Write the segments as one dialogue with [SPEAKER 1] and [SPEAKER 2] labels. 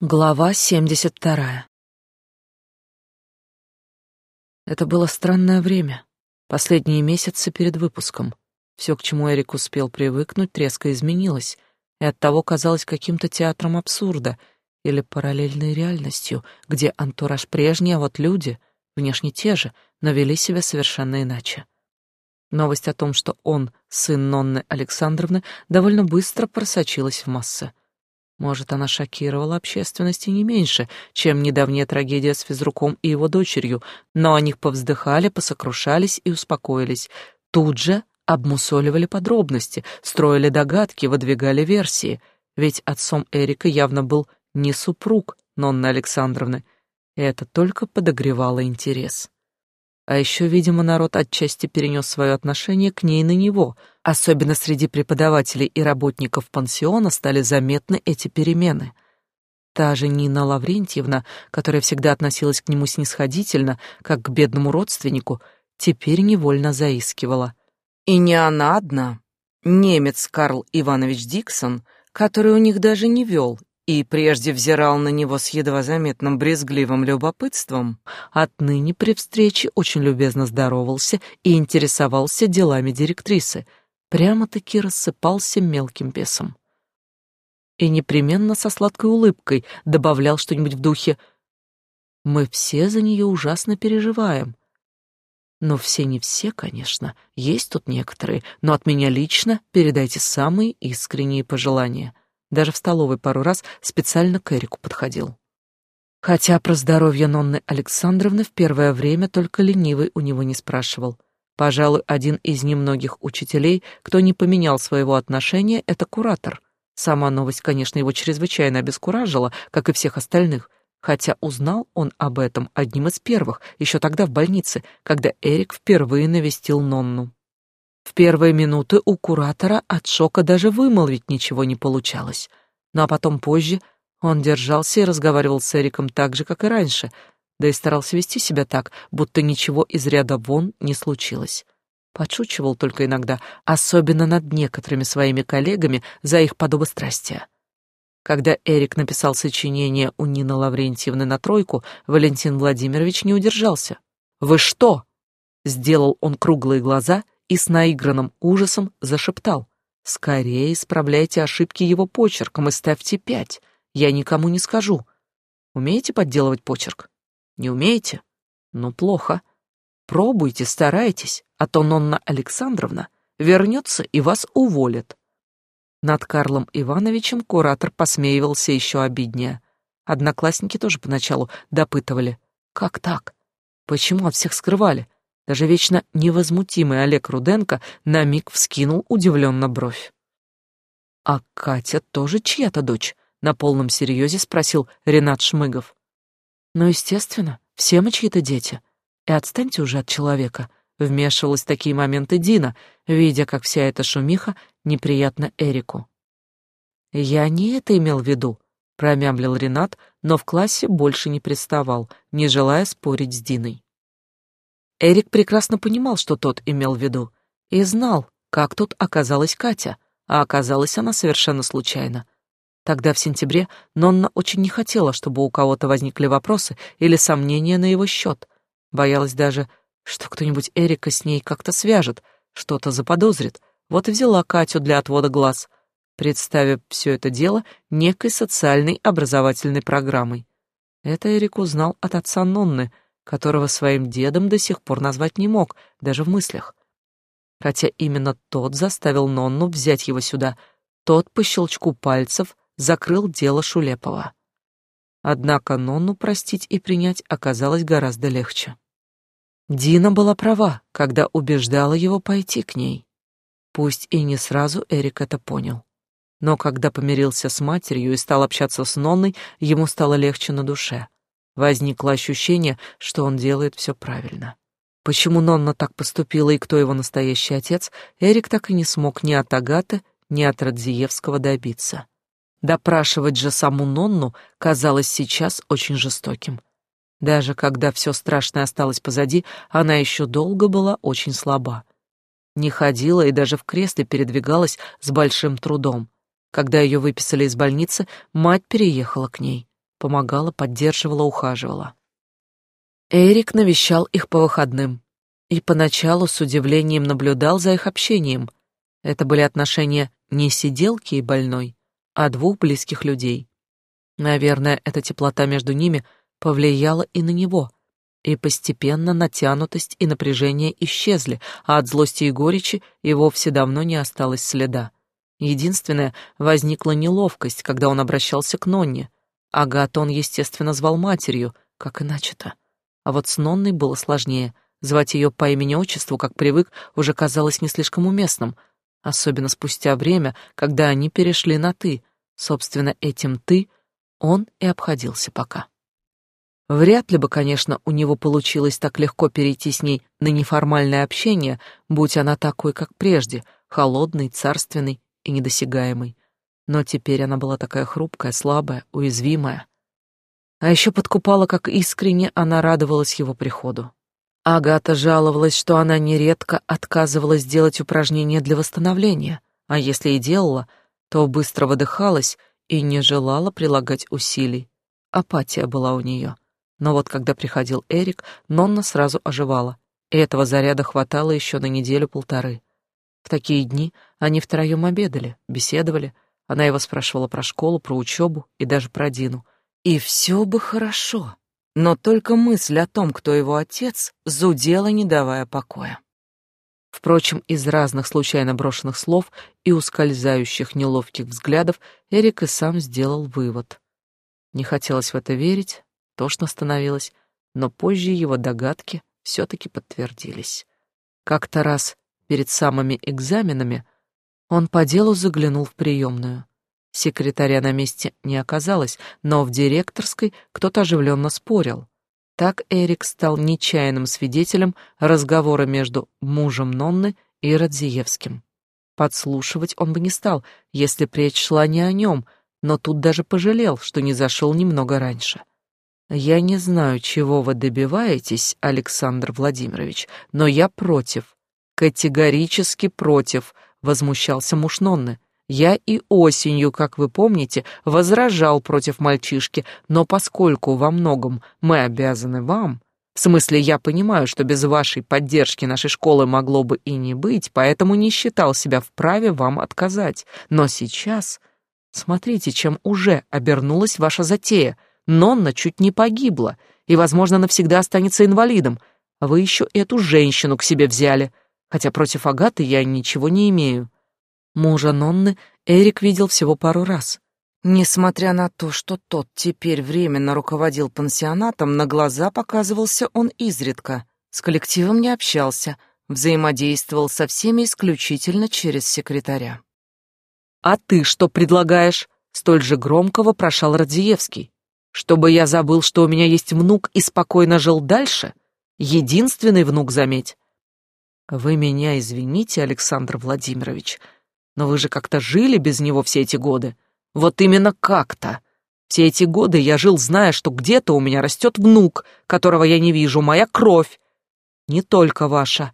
[SPEAKER 1] Глава 72. Это было странное время. Последние месяцы перед выпуском. Все, к чему Эрик успел привыкнуть, резко изменилось, и оттого казалось каким-то театром абсурда или параллельной реальностью, где антураж прежний, а вот люди, внешне те же, но вели себя совершенно иначе. Новость о том, что он сын Нонны Александровны, довольно быстро просочилась в массы. Может, она шокировала общественности не меньше, чем недавняя трагедия с физруком и его дочерью, но о них повздыхали, посокрушались и успокоились. Тут же обмусоливали подробности, строили догадки, выдвигали версии. Ведь отцом Эрика явно был не супруг Нонны Александровны, это только подогревало интерес. А еще, видимо, народ отчасти перенес свое отношение к ней на него. Особенно среди преподавателей и работников пансиона стали заметны эти перемены. Та же Нина Лаврентьевна, которая всегда относилась к нему снисходительно, как к бедному родственнику, теперь невольно заискивала. И не она одна. Немец Карл Иванович Диксон, который у них даже не вел и прежде взирал на него с едва заметным брезгливым любопытством, отныне при встрече очень любезно здоровался и интересовался делами директрисы, прямо-таки рассыпался мелким бесом. И непременно со сладкой улыбкой добавлял что-нибудь в духе «Мы все за нее ужасно переживаем». Но все не все, конечно, есть тут некоторые, но от меня лично передайте самые искренние пожелания — даже в столовой пару раз специально к Эрику подходил. Хотя про здоровье Нонны Александровны в первое время только ленивый у него не спрашивал. Пожалуй, один из немногих учителей, кто не поменял своего отношения, это куратор. Сама новость, конечно, его чрезвычайно обескуражила, как и всех остальных, хотя узнал он об этом одним из первых, еще тогда в больнице, когда Эрик впервые навестил Нонну. В первые минуты у куратора от шока даже вымолвить ничего не получалось. Ну а потом позже он держался и разговаривал с Эриком так же, как и раньше, да и старался вести себя так, будто ничего из ряда вон не случилось. Подшучивал только иногда, особенно над некоторыми своими коллегами за их подобострастие. Когда Эрик написал сочинение у Нины Лаврентьевны на тройку, Валентин Владимирович не удержался. «Вы что?» — сделал он круглые глаза — и с наигранным ужасом зашептал. «Скорее исправляйте ошибки его почерком и ставьте пять. Я никому не скажу. Умеете подделывать почерк? Не умеете? Ну, плохо. Пробуйте, старайтесь, а то Нонна Александровна вернется и вас уволит». Над Карлом Ивановичем куратор посмеивался еще обиднее. Одноклассники тоже поначалу допытывали. «Как так? Почему от всех скрывали? Даже вечно невозмутимый Олег Руденко на миг вскинул удивленно бровь. «А Катя тоже чья-то дочь?» — на полном серьезе спросил Ренат Шмыгов. «Ну, естественно, все мы чьи-то дети. И отстаньте уже от человека», — вмешивалась в такие моменты Дина, видя, как вся эта шумиха неприятна Эрику. «Я не это имел в виду», — промямлил Ренат, но в классе больше не приставал, не желая спорить с Диной. Эрик прекрасно понимал, что тот имел в виду, и знал, как тут оказалась Катя, а оказалась она совершенно случайно. Тогда, в сентябре, Нонна очень не хотела, чтобы у кого-то возникли вопросы или сомнения на его счет. Боялась даже, что кто-нибудь Эрика с ней как-то свяжет, что-то заподозрит. Вот и взяла Катю для отвода глаз, представив все это дело некой социальной образовательной программой. Это Эрик узнал от отца Нонны — которого своим дедом до сих пор назвать не мог, даже в мыслях. Хотя именно тот заставил Нонну взять его сюда, тот по щелчку пальцев закрыл дело Шулепова. Однако Нонну простить и принять оказалось гораздо легче. Дина была права, когда убеждала его пойти к ней. Пусть и не сразу Эрик это понял. Но когда помирился с матерью и стал общаться с Нонной, ему стало легче на душе. Возникло ощущение, что он делает все правильно. Почему Нонна так поступила и кто его настоящий отец, Эрик так и не смог ни от Агаты, ни от Радзиевского добиться. Допрашивать же саму Нонну казалось сейчас очень жестоким. Даже когда все страшное осталось позади, она еще долго была очень слаба. Не ходила и даже в кресле передвигалась с большим трудом. Когда ее выписали из больницы, мать переехала к ней. Помогала, поддерживала, ухаживала. Эрик навещал их по выходным и поначалу с удивлением наблюдал за их общением. Это были отношения не сиделки и больной, а двух близких людей. Наверное, эта теплота между ними повлияла и на него, и постепенно натянутость и напряжение исчезли, а от злости и горечи и вовсе давно не осталось следа. Единственное, возникла неловкость, когда он обращался к Нонне. Агату он, естественно, звал матерью, как иначе-то. А вот с Нонной было сложнее. Звать ее по имени-отчеству, как привык, уже казалось не слишком уместным, особенно спустя время, когда они перешли на «ты». Собственно, этим «ты» он и обходился пока. Вряд ли бы, конечно, у него получилось так легко перейти с ней на неформальное общение, будь она такой, как прежде, холодной, царственной и недосягаемой. Но теперь она была такая хрупкая, слабая, уязвимая. А еще подкупала, как искренне она радовалась его приходу. Агата жаловалась, что она нередко отказывалась делать упражнения для восстановления, а если и делала, то быстро выдыхалась и не желала прилагать усилий. Апатия была у нее. Но вот когда приходил Эрик, Нонна сразу оживала, и этого заряда хватало еще на неделю-полторы. В такие дни они втроем обедали, беседовали, она его спрашивала про школу, про учебу и даже про Дину — и все бы хорошо, но только мысль о том, кто его отец, зудела, не давая покоя. Впрочем, из разных случайно брошенных слов и ускользающих неловких взглядов Эрик и сам сделал вывод. Не хотелось в это верить, тошно становилось, но позже его догадки все-таки подтвердились. Как-то раз перед самыми экзаменами он по делу заглянул в приемную. Секретаря на месте не оказалось, но в директорской кто-то оживленно спорил. Так Эрик стал нечаянным свидетелем разговора между мужем Нонны и Радзиевским. Подслушивать он бы не стал, если речь шла не о нем, но тут даже пожалел, что не зашел немного раньше. «Я не знаю, чего вы добиваетесь, Александр Владимирович, но я против, категорически против», — возмущался муж Нонны. Я и осенью, как вы помните, возражал против мальчишки, но поскольку во многом мы обязаны вам, в смысле, я понимаю, что без вашей поддержки нашей школы могло бы и не быть, поэтому не считал себя вправе вам отказать. Но сейчас... Смотрите, чем уже обернулась ваша затея. Нонна чуть не погибла и, возможно, навсегда останется инвалидом. А вы еще эту женщину к себе взяли, хотя против Агаты я ничего не имею. Мужа Нонны Эрик видел всего пару раз. Несмотря на то, что тот теперь временно руководил пансионатом, на глаза показывался он изредка, с коллективом не общался, взаимодействовал со всеми исключительно через секретаря. «А ты что предлагаешь?» — столь же громко вопрошал Радзиевский. «Чтобы я забыл, что у меня есть внук и спокойно жил дальше? Единственный внук, заметь». «Вы меня извините, Александр Владимирович», но вы же как-то жили без него все эти годы. Вот именно как-то. Все эти годы я жил, зная, что где-то у меня растет внук, которого я не вижу, моя кровь. Не только ваша,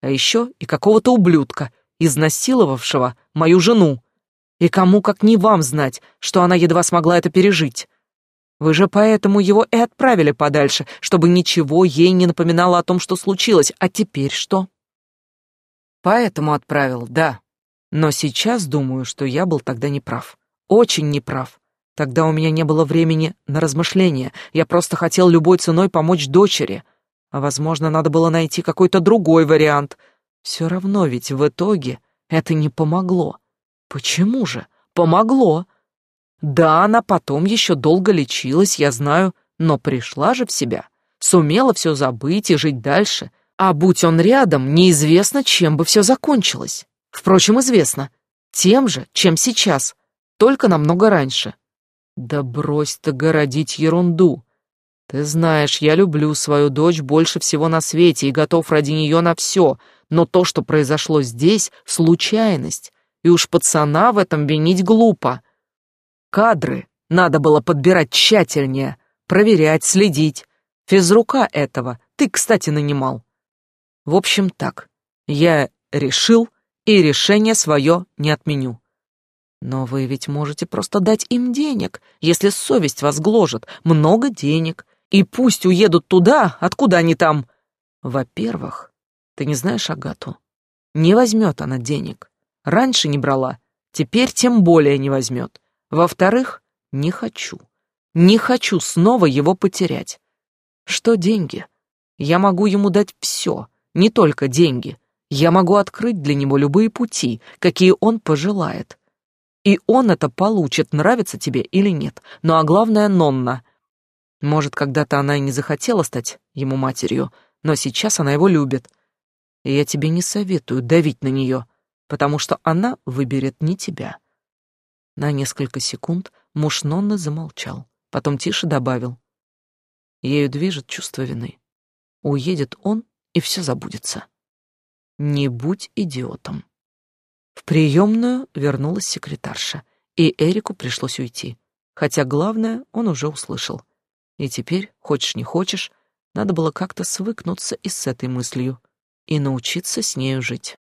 [SPEAKER 1] а еще и какого-то ублюдка, изнасиловавшего мою жену. И кому, как не вам, знать, что она едва смогла это пережить. Вы же поэтому его и отправили подальше, чтобы ничего ей не напоминало о том, что случилось. А теперь что? Поэтому отправил, да. Но сейчас думаю, что я был тогда неправ. Очень неправ. Тогда у меня не было времени на размышления. Я просто хотел любой ценой помочь дочери. А, возможно, надо было найти какой-то другой вариант. Все равно ведь в итоге это не помогло. Почему же? Помогло. Да, она потом еще долго лечилась, я знаю, но пришла же в себя. Сумела все забыть и жить дальше. А будь он рядом, неизвестно, чем бы все закончилось. Впрочем, известно. Тем же, чем сейчас, только намного раньше. Да брось ты городить ерунду. Ты знаешь, я люблю свою дочь больше всего на свете и готов ради нее на все, но то, что произошло здесь, — случайность, и уж пацана в этом винить глупо. Кадры надо было подбирать тщательнее, проверять, следить. Физрука этого ты, кстати, нанимал. В общем, так, я решил, и решение свое не отменю. Но вы ведь можете просто дать им денег, если совесть вас гложет. Много денег. И пусть уедут туда, откуда они там. Во-первых, ты не знаешь Агату. Не возьмет она денег. Раньше не брала, теперь тем более не возьмет. Во-вторых, не хочу. Не хочу снова его потерять. Что деньги? Я могу ему дать все, не только деньги. Я могу открыть для него любые пути, какие он пожелает. И он это получит, нравится тебе или нет. Ну а главное, Нонна. Может, когда-то она и не захотела стать ему матерью, но сейчас она его любит. И я тебе не советую давить на нее, потому что она выберет не тебя. На несколько секунд муж Нонны замолчал, потом тише добавил. Ею движет чувство вины. Уедет он, и все забудется. Не будь идиотом. В приемную вернулась секретарша, и Эрику пришлось уйти. Хотя главное он уже услышал. И теперь, хочешь не хочешь, надо было как-то свыкнуться и с этой мыслью, и научиться с нею жить.